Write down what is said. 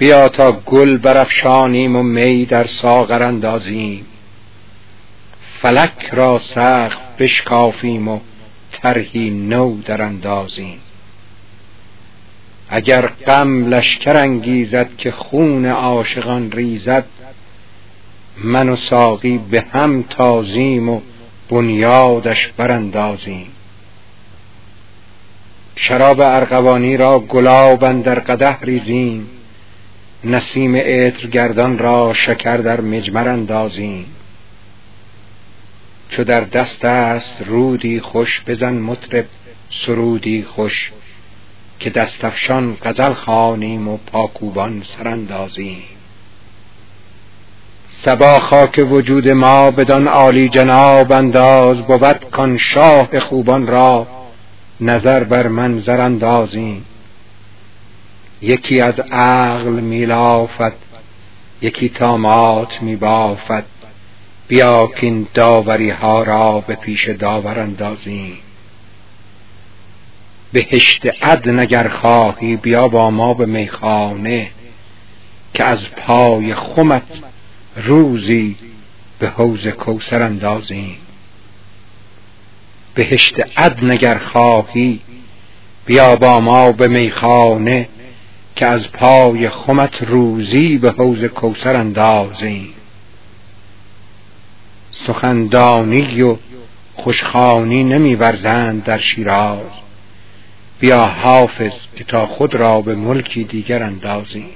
بیا تا گل برافشانیم و می در ساغر اندازیم. فلک را سخت بشکافیم و طرحی نو در اندازیم. اگر غم لشکر انگیزد که خون عاشقان ریزد من و ساقی به هم تازیم و بنیادش براندازیم. شراب ارغوانی را گلاب در قده ریزیم. نسیم گردان را شکر در مجمر اندازیم. چو در دست است رودی خوش بزن مطرب سرودی خوش که دستفشان غزل خوانیم و پاکوبان سراندازیم. سبا خاک وجود ما بدان عالی جناب انداز بود کان شاه خوبان را نظر بر منظر اندازیم. یکی از عقل میلافت یکی تامات میبافد. بیا که داوری ها را به پیش داور اندازیم بهشت عدن اگر خواهی بیا با ما به میخانه که از پای خمت روزی به حوز کوسر اندازیم بهشت عدن اگر خواهی بیا با ما به میخانه که از پای خمت روزی به حوز کوسر اندازیم سخندانی و خوشخانی نمیورزند در شیراز. بیا حافظ که تا خود را به ملکی دیگر اندازیم